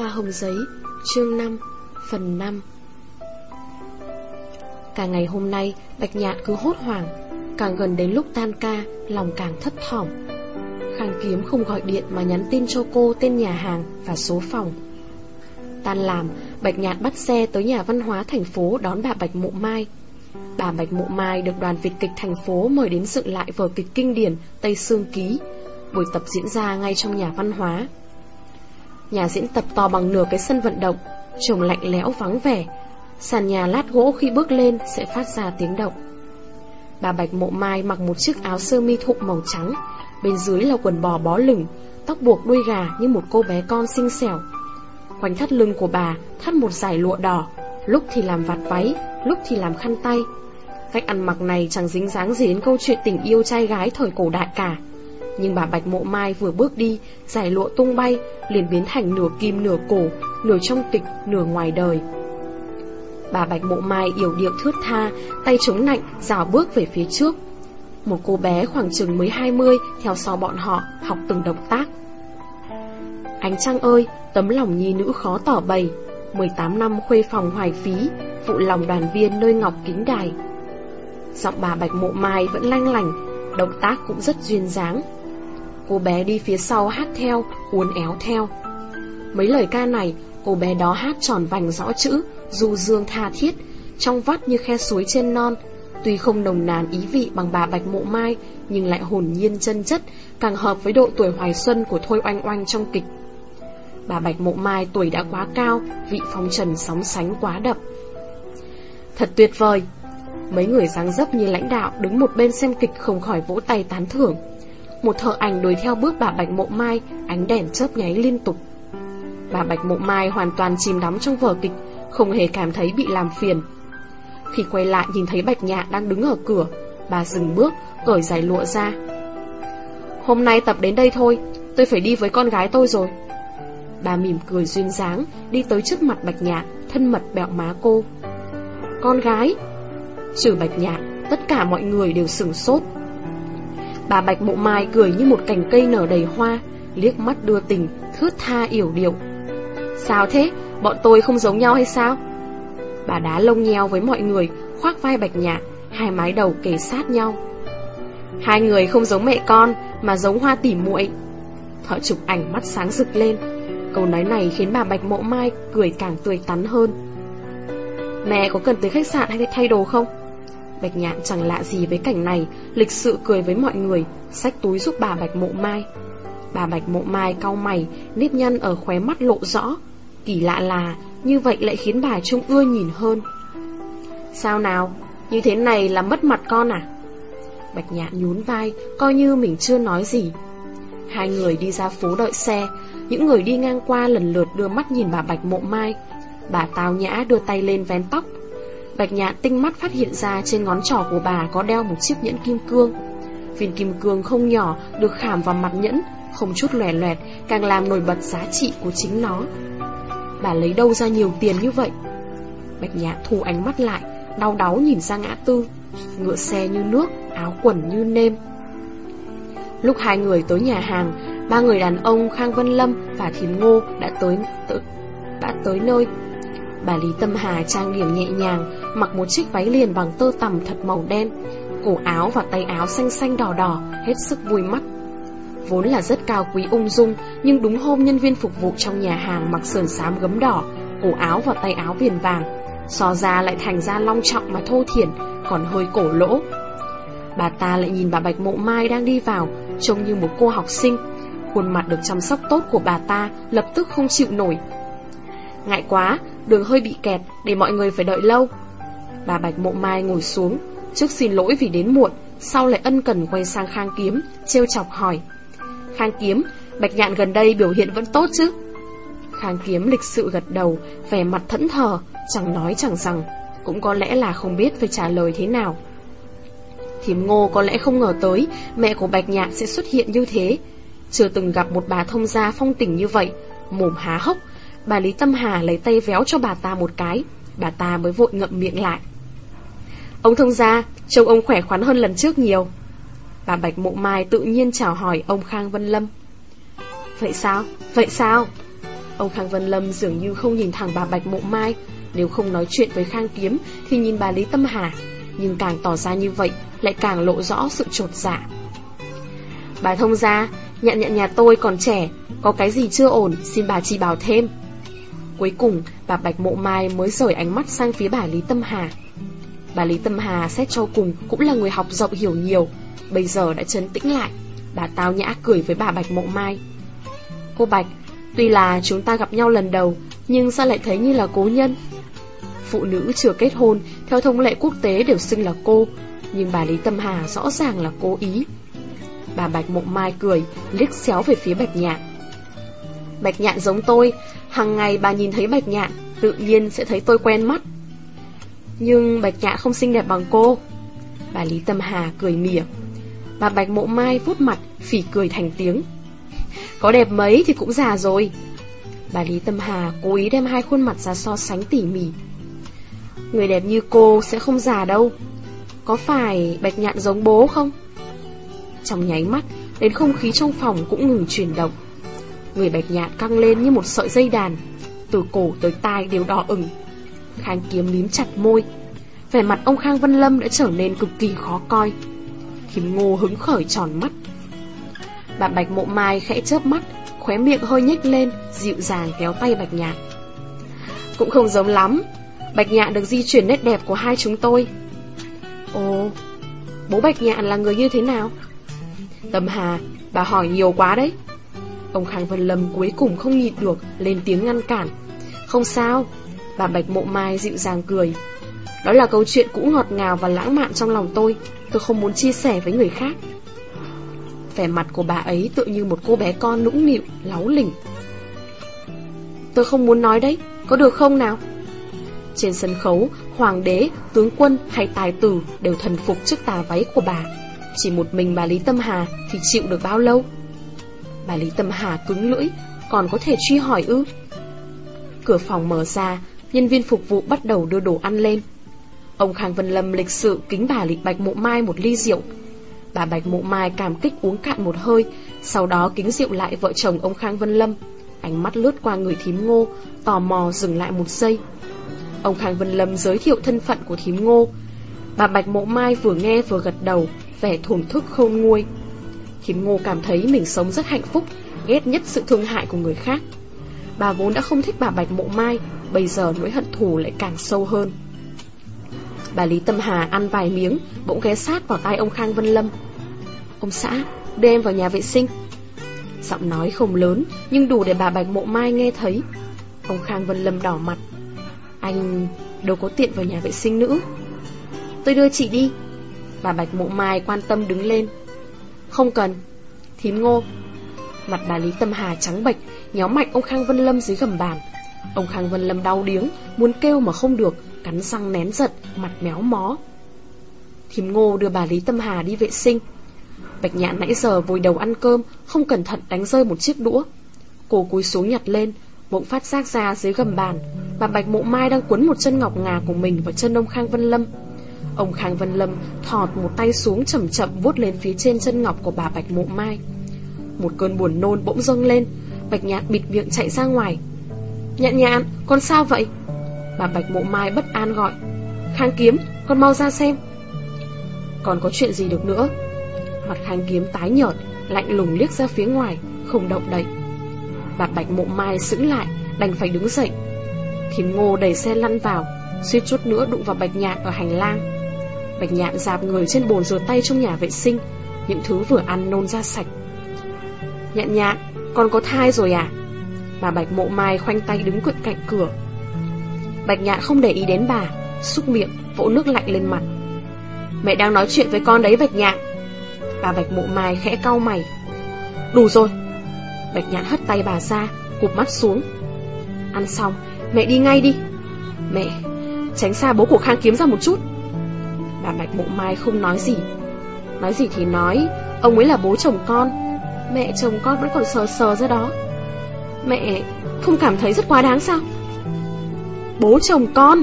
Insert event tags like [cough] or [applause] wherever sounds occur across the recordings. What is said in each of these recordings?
Hoa hồng giấy, chương 5, phần 5 Cả ngày hôm nay, Bạch Nhạn cứ hốt hoảng Càng gần đến lúc tan ca, lòng càng thất thỏm. Khang Kiếm không gọi điện mà nhắn tin cho cô tên nhà hàng và số phòng. Tan làm, Bạch Nhạn bắt xe tới nhà văn hóa thành phố đón bà Bạch Mộ Mai. Bà Bạch Mộ Mai được đoàn Việt kịch thành phố mời đến dựng lại vở kịch kinh điển Tây Sương Ký. Buổi tập diễn ra ngay trong nhà văn hóa. Nhà diễn tập to bằng nửa cái sân vận động, Trông lạnh lẽo vắng vẻ. Sàn nhà lát gỗ khi bước lên sẽ phát ra tiếng động. Bà Bạch Mộ Mai mặc một chiếc áo sơ mi thụng màu trắng, Bên dưới là quần bò bó lửng, Tóc buộc đuôi gà như một cô bé con xinh xẻo. Quanh thắt lưng của bà thắt một dải lụa đỏ, Lúc thì làm vạt váy, Lúc thì làm khăn tay. Cách ăn mặc này chẳng dính dáng gì đến câu chuyện tình yêu trai gái thời cổ đại cả nhưng bà Bạch Mộ Mai vừa bước đi, giải lụa tung bay, liền biến thành nửa kim nửa cổ, nửa trong tịch nửa ngoài đời. Bà Bạch Mộ Mai yểu điệu thướt tha, tay chống nạnh, dào bước về phía trước. Một cô bé khoảng chừng mới 20 theo sau bọn họ, học từng động tác. Ánh trăng ơi, tấm lòng nhi nữ khó tỏ bày, 18 năm khuê phòng hoài phí, phụ lòng đoàn viên nơi ngọc kính đài. Giọng bà Bạch Mộ Mai vẫn lanh lành, động tác cũng rất duyên dáng. Cô bé đi phía sau hát theo, uốn éo theo. Mấy lời ca này, cô bé đó hát tròn vành rõ chữ, du dương tha thiết, trong vắt như khe suối trên non. Tuy không nồng nàn ý vị bằng bà Bạch Mộ Mai, nhưng lại hồn nhiên chân chất, càng hợp với độ tuổi hoài xuân của Thôi Oanh Oanh trong kịch. Bà Bạch Mộ Mai tuổi đã quá cao, vị phong trần sóng sánh quá đậm. Thật tuyệt vời! Mấy người dáng dấp như lãnh đạo đứng một bên xem kịch không khỏi vỗ tay tán thưởng. Một thợ ảnh đuổi theo bước bà Bạch Mộ Mai, ánh đèn chớp nháy liên tục. Bà Bạch Mộ Mai hoàn toàn chìm đắm trong vở kịch, không hề cảm thấy bị làm phiền. Khi quay lại nhìn thấy Bạch Nhạ đang đứng ở cửa, bà dừng bước, cởi giày lụa ra. Hôm nay tập đến đây thôi, tôi phải đi với con gái tôi rồi. Bà mỉm cười duyên dáng, đi tới trước mặt Bạch Nhạ, thân mật bẹo má cô. Con gái? Trừ Bạch Nhạ, tất cả mọi người đều sửng sốt. Bà Bạch Mộ Mai cười như một cành cây nở đầy hoa, liếc mắt đưa tình, thướt tha yểu điệu. Sao thế? Bọn tôi không giống nhau hay sao? Bà đá lông nheo với mọi người, khoác vai Bạch Nhạc, hai mái đầu kề sát nhau. Hai người không giống mẹ con, mà giống hoa tỉ muội. Thợ chụp ảnh mắt sáng rực lên. Câu nói này khiến bà Bạch Mộ Mai cười càng tươi tắn hơn. Mẹ có cần tới khách sạn hay thay đồ không? Bạch Nhạn chẳng lạ gì với cảnh này, lịch sự cười với mọi người, xách túi giúp bà Bạch Mộ Mai. Bà Bạch Mộ Mai cau mày, nếp nhăn ở khóe mắt lộ rõ. Kỳ lạ là, như vậy lại khiến bà trông ưa nhìn hơn. Sao nào, như thế này là mất mặt con à? Bạch Nhạn nhún vai, coi như mình chưa nói gì. Hai người đi ra phố đợi xe, những người đi ngang qua lần lượt đưa mắt nhìn bà Bạch Mộ Mai. Bà tao nhã đưa tay lên vén tóc, Bạch nhạn tinh mắt phát hiện ra trên ngón trỏ của bà có đeo một chiếc nhẫn kim cương. Viên kim cương không nhỏ được khảm vào mặt nhẫn, không chút lòe loẹt, càng làm nổi bật giá trị của chính nó. Bà lấy đâu ra nhiều tiền như vậy? Bạch nhạn thu ánh mắt lại, đau đáu nhìn ra ngã tư, ngựa xe như nước, áo quần như nêm. Lúc hai người tới nhà hàng, ba người đàn ông Khang Vân Lâm và Thím Ngô đã tới, tới đã tới nơi. Bà Lý Tâm Hà trang điểm nhẹ nhàng, mặc một chiếc váy liền bằng tơ tằm thật màu đen, cổ áo và tay áo xanh xanh đỏ đỏ, hết sức vui mắt. Vốn là rất cao quý ung dung, nhưng đúng hôm nhân viên phục vụ trong nhà hàng mặc sườn xám gấm đỏ, cổ áo và tay áo viền vàng, so ra lại thành ra long trọng mà thô thiển, còn hơi cổ lỗ. Bà ta lại nhìn bà Bạch Mộ Mai đang đi vào, trông như một cô học sinh. Khuôn mặt được chăm sóc tốt của bà ta lập tức không chịu nổi. Ngại quá, đường hơi bị kẹt để mọi người phải đợi lâu. Bà Bạch Mộ Mai ngồi xuống, trước xin lỗi vì đến muộn, sau lại ân cần quay sang Khang Kiếm, trêu chọc hỏi. Khang Kiếm, Bạch Nhạn gần đây biểu hiện vẫn tốt chứ? Khang Kiếm lịch sự gật đầu, vẻ mặt thẫn thờ, chẳng nói chẳng rằng, cũng có lẽ là không biết phải trả lời thế nào. Thím ngô có lẽ không ngờ tới mẹ của Bạch Nhạn sẽ xuất hiện như thế. Chưa từng gặp một bà thông gia phong tình như vậy, mồm há hốc, bà Lý Tâm Hà lấy tay véo cho bà ta một cái, bà ta mới vội ngậm miệng lại. Ông thông gia, trông ông khỏe khoắn hơn lần trước nhiều. Bà Bạch Mộ Mai tự nhiên chào hỏi ông Khang Vân Lâm. Vậy sao? Vậy sao? Ông Khang Vân Lâm dường như không nhìn thẳng bà Bạch Mộ Mai Nếu không nói chuyện với Khang Kiếm Thì nhìn bà Lý Tâm Hà Nhưng càng tỏ ra như vậy Lại càng lộ rõ sự trột dạ Bà thông gia Nhận nhận nhà tôi còn trẻ Có cái gì chưa ổn Xin bà chỉ bảo thêm Cuối cùng bà Bạch Mộ Mai mới rời ánh mắt sang phía bà Lý Tâm Hà. Bà Lý Tâm Hà xét cho cùng Cũng là người học rộng hiểu nhiều, Bây giờ đã chấn tĩnh lại, Bà tao nhã cười với bà Bạch Mộ Mai. Cô Bạch, Tuy là chúng ta gặp nhau lần đầu, Nhưng sao lại thấy như là cố nhân? Phụ nữ chưa kết hôn, Theo thông lệ quốc tế đều xưng là cô, Nhưng bà Lý Tâm Hà rõ ràng là cố ý. Bà Bạch Mộng Mai cười, Liếc xéo về phía Bạch Nhạc. Bạch Nhạn giống tôi. Hàng ngày bà nhìn thấy Bạch Nhạn, Tự nhiên sẽ thấy tôi quen mắt. Nhưng Bạch Nhạn không xinh đẹp bằng cô. Bà Lý Tâm Hà cười mỉa. Bà Bạch Mộ Mai vuốt mặt, Phỉ cười thành tiếng. Có đẹp mấy thì cũng già rồi. Bà Lý Tâm Hà cố ý đem hai khuôn mặt ra so sánh tỉ mỉ. Người đẹp như cô sẽ không già đâu. Có phải bạch nhạn giống bố không? Trong nháy mắt, Đến không khí trong phòng cũng ngừng chuyển động. Người bạch nhạn căng lên như một sợi dây đàn Từ cổ tới tai đều đỏ ửng Khang kiếm mím chặt môi Vẻ mặt ông Khang Vân Lâm đã trở nên cực kỳ khó coi Thím ngô hứng khởi tròn mắt Bà Bạch Mộ Mai khẽ chớp mắt, khóe miệng hơi nhếch lên, dịu dàng kéo tay Bạch Nhạn. Cũng không giống lắm, Bạch Nhạn được di chuyển nét đẹp của hai chúng tôi. Ồ, bố Bạch Nhạn là người như thế nào? Tâm Hà, bà hỏi nhiều quá đấy. Ông Khang Vân Lâm cuối cùng không nhịn được, lên tiếng ngăn cản. Không sao, bà Bạch Mộ Mai dịu dàng cười. Đó là câu chuyện cũ ngọt ngào và lãng mạn trong lòng tôi, tôi không muốn chia sẻ với người khác. Vẻ mặt của bà ấy tự như một cô bé con nũng nịu, láu lỉnh Tôi không muốn nói đấy, có được không nào? Trên sân khấu, hoàng đế, tướng quân hay tài tử đều thần phục trước tà váy của bà Chỉ một mình bà Lý Tâm Hà thì chịu được bao lâu? Bà Lý Tâm Hà cứng lưỡi, còn có thể truy hỏi ư? Cửa phòng mở ra, nhân viên phục vụ bắt đầu đưa đồ ăn lên Ông Khang Vân Lâm lịch sự kính bà Lý Bạch Mộ Mai một ly rượu Bà Bạch Mộ Mai cảm kích uống cạn một hơi, sau đó kính rượu lại vợ chồng ông Khang Vân Lâm. Ánh mắt lướt qua người thím ngô, tò mò dừng lại một giây. Ông Khang Vân Lâm giới thiệu thân phận của thím ngô. Bà Bạch Mộ Mai vừa nghe vừa gật đầu, vẻ thổn thức khôn nguôi khiến ngô cảm thấy mình sống rất hạnh phúc, ghét nhất sự thương hại của người khác. Bà vốn đã không thích bà Bạch Mộ Mai, bây giờ nỗi hận thù lại càng sâu hơn. Bà Lý Tâm Hà ăn vài miếng, bỗng ghé sát vào tay ông Khang Vân Lâm. Ông xã, đưa em vào nhà vệ sinh. Giọng nói không lớn, nhưng đủ để bà Bạch Mộ Mai nghe thấy. Ông Khang Vân Lâm đỏ mặt. Anh đâu có tiện vào nhà vệ sinh nữa. Tôi đưa chị đi. Bà Bạch Mộ Mai quan tâm đứng lên. Không cần. Thím ngô. Mặt bà Lý Tâm Hà trắng bệch, nhéo mạnh ông Khang Vân Lâm dưới gầm bàn. Ông Khang Vân Lâm đau điếng, muốn kêu mà không được, cắn răng nén giật, mặt méo mó. Thím ngô đưa bà Lý Tâm Hà đi vệ sinh. Bạch nhạn nãy giờ vùi đầu ăn cơm, không cẩn thận đánh rơi một chiếc đũa. Cô cúi xuống nhặt lên, bỗng phát giác ra dưới gầm bàn, bà Bạch Mộ Mai đang quấn một chân ngọc ngà của mình vào chân ông Khang Vân Lâm. Ông Khang Vân Lâm thọt một tay xuống chậm chậm vuốt lên phía trên chân ngọc của bà Bạch Mộ Mai. Một cơn buồn nôn bỗng dâng lên, Bạch Nhạn bịt miệng chạy ra ngoài. Nhạn nhạn, con sao vậy? Bà Bạch Mộ Mai bất an gọi. Khang Kiếm, con mau ra xem. Còn có chuyện gì được nữa? Mặt Khang Kiếm tái nhợt Lạnh lùng liếc ra phía ngoài Không động đậy. Bà Bạch Mộ Mai sững lại Đành phải đứng dậy. Thím ngô đẩy xe lăn vào Suýt chút nữa đụng vào Bạch Nhạn ở hành lang. Bạch Nhạn dạp người trên bồn rửa tay trong nhà vệ sinh Những thứ vừa ăn nôn ra sạch. Nhạn nhạn Con có thai rồi à Bà Bạch Mộ Mai khoanh tay đứng cạnh cạnh cửa. Bạch nhạn không để ý đến bà Xúc miệng, vỗ nước lạnh lên mặt. Mẹ đang nói chuyện với con đấy Bạch nhạn. Bà Bạch mộ mai khẽ cau mày. Đủ rồi. Bạch nhạn hất tay bà ra Cụp mắt xuống. Ăn xong, mẹ đi ngay đi. Mẹ, tránh xa bố của Khang kiếm ra một chút. Bà Bạch mộ mai không nói gì. Nói gì thì nói, Ông ấy là bố chồng con, Mẹ chồng con vẫn còn sờ sờ ra đó. Mẹ, không cảm thấy rất quá đáng sao? Bố chồng con!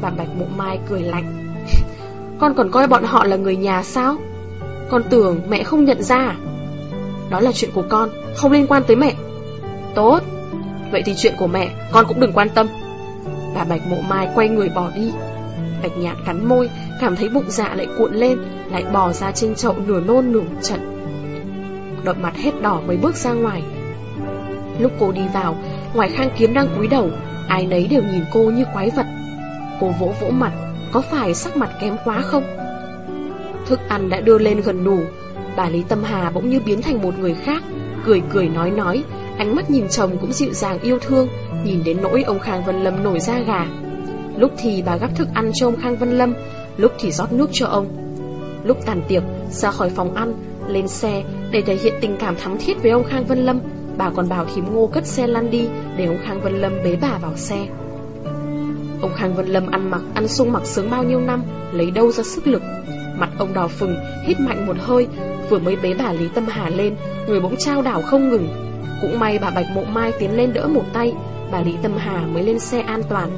Bà Bạch Mộ Mai cười lạnh. [laughs] Con còn coi bọn họ là người nhà sao? Con tưởng mẹ không nhận ra à? Đó là chuyện của con, Không liên quan tới mẹ. Tốt! Vậy thì chuyện của mẹ, Con cũng đừng quan tâm. Bà Bạch Mộ Mai quay người bỏ đi. Bạch Nhạn cắn môi Cảm thấy bụng dạ lại cuộn lên, Lại bò ra trên chậu nửa nôn nửa trận Đợi mặt hết đỏ mới bước ra ngoài. Lúc cô đi vào, Ngoài khang kiếm đang cúi đầu, Ai nấy đều nhìn cô như quái vật. Cô vỗ vỗ mặt, Có phải sắc mặt kém quá không? Thức ăn đã đưa lên gần đủ, Bà Lý Tâm Hà bỗng như biến thành một người khác, Cười cười nói nói, Ánh mắt nhìn chồng cũng dịu dàng yêu thương, Nhìn đến nỗi ông Khang Vân Lâm nổi da gà. Lúc thì bà gắp thức ăn cho ông Khang Vân Lâm Lúc thì rót nước cho ông. Lúc tàn tiệc, ra khỏi phòng ăn, Lên xe, để thể hiện tình cảm thắm thiết với ông Khang Vân Lâm, Bà còn bảo thím ngô cất xe lăn đi, Để ông Khang Vân Lâm bế bà vào xe. Ông Khang Vân Lâm ăn mặc, Ăn sung mặc sướng bao nhiêu năm, Lấy đâu ra sức lực. Mặt ông đỏ phừng, Hít mạnh một hơi, Vừa mới bế bà Lý Tâm Hà lên, Người bỗng trao đảo không ngừng. Cũng may bà Bạch Mộ Mai tiến lên đỡ một tay, Bà Lý Tâm Hà mới lên xe an toàn.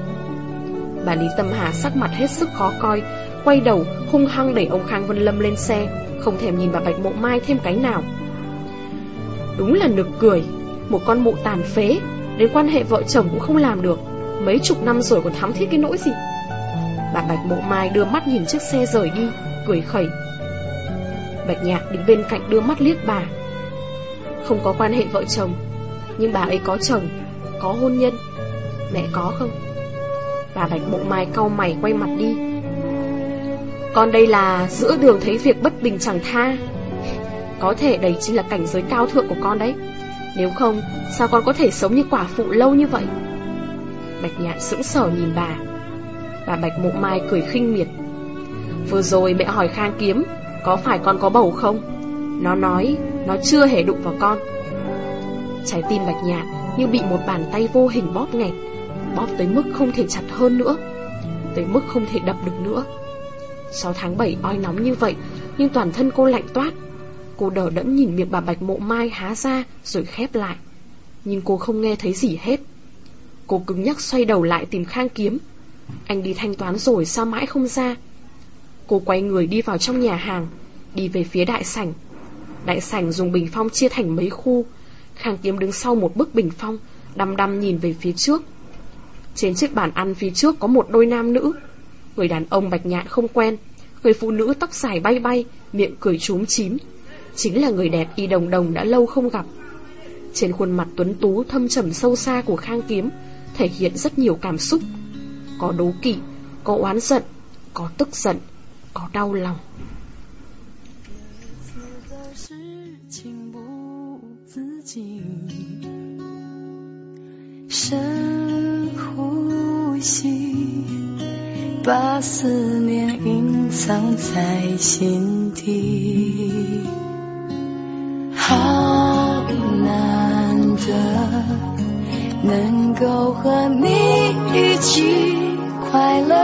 Bà Lý Tâm Hà sắc mặt hết sức khó coi Quay đầu, hung hăng đẩy ông Khang Vân Lâm lên xe, Không thèm nhìn bà Bạch Mộ Mai thêm cái nào. Đúng là nực cười, Một con mụ tàn phế, Đến quan hệ vợ chồng cũng không làm được, Mấy chục năm rồi còn thắm thiết cái nỗi gì. Bà Bạch Mộ Mai đưa mắt nhìn chiếc xe rời đi, Cười khẩy. Bạch Nhạc đứng bên cạnh đưa mắt liếc bà. Không có quan hệ vợ chồng, Nhưng bà ấy có chồng, Có hôn nhân, Mẹ có không? Bà Bạch Mộ Mai cau mày quay mặt đi. Con đây là giữa đường thấy việc bất bình chẳng tha. Có thể đấy chính là cảnh giới cao thượng của con đấy. Nếu không, Sao con có thể sống như quả phụ lâu như vậy? Bạch Nhạn sững sờ nhìn bà. Bà Bạch Mộ Mai cười khinh miệt. Vừa rồi mẹ hỏi Khang Kiếm, Có phải con có bầu không? Nó nói, Nó chưa hề đụng vào con. Trái tim Bạch Nhạn như bị một bàn tay vô hình bóp nghẹt, Bóp tới mức không thể chặt hơn nữa, Tới mức không thể đập được nữa. 6 tháng 7 oi nóng như vậy, Nhưng toàn thân cô lạnh toát. Cô đờ đẫn nhìn miệng bà Bạch Mộ Mai há ra Rồi khép lại. Nhưng cô không nghe thấy gì hết. Cô cứng nhắc xoay đầu lại tìm Khang Kiếm. Anh đi thanh toán rồi sao mãi không ra? Cô quay người đi vào trong nhà hàng, Đi về phía đại sảnh. Đại sảnh dùng bình phong chia thành mấy khu. Khang Kiếm đứng sau một bức bình phong, Đăm đăm nhìn về phía trước. Trên chiếc bàn ăn phía trước có một đôi nam nữ người đàn ông bạch nhạn không quen, người phụ nữ tóc dài bay bay, miệng cười trúm chím. Chính là người đẹp y đồng đồng đã lâu không gặp. Trên khuôn mặt tuấn tú thâm trầm sâu xa của Khang Kiếm thể hiện rất nhiều cảm xúc. Có đố kỵ, có oán giận, có tức giận, có đau lòng. Hãy subscribe 把思念隐藏在心底。好难得能够和你一起快乐，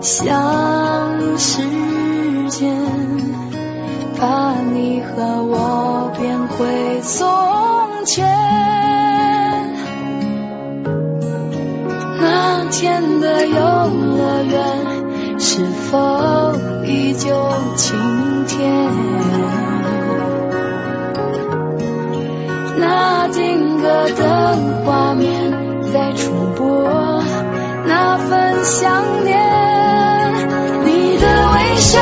想时间把你和我变回从前。天？的游乐园是否依旧晴天？那定格的画面在重播。那份想念，你的微笑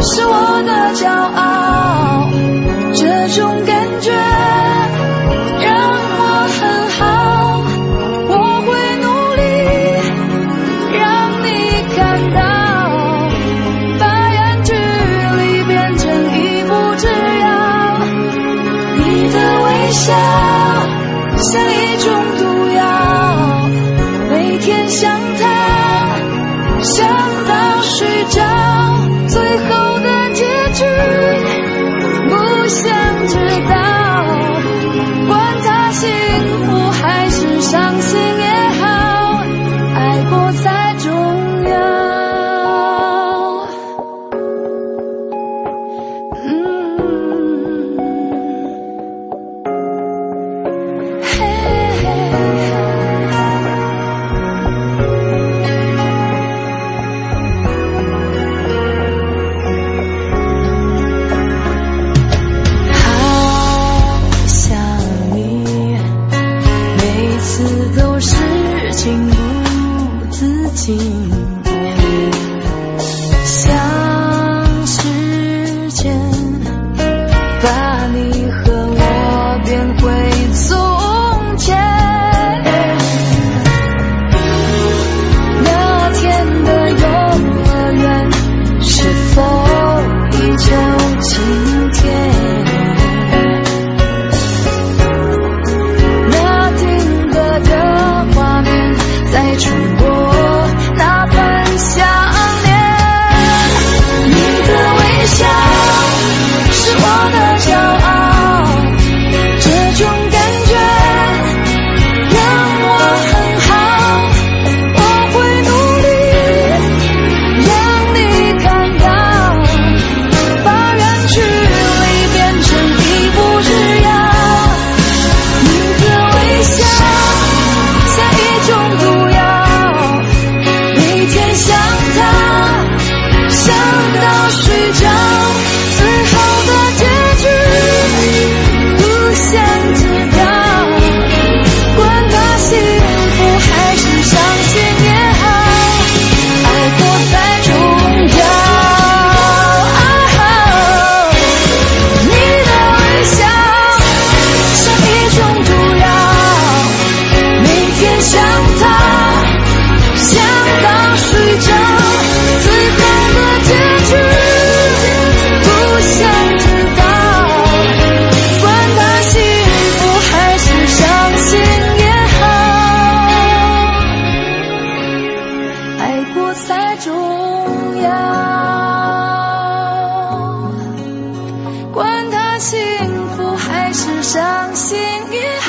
是我的骄傲，这种感觉。那你和我便会走我才重要。管他幸福还是伤心也好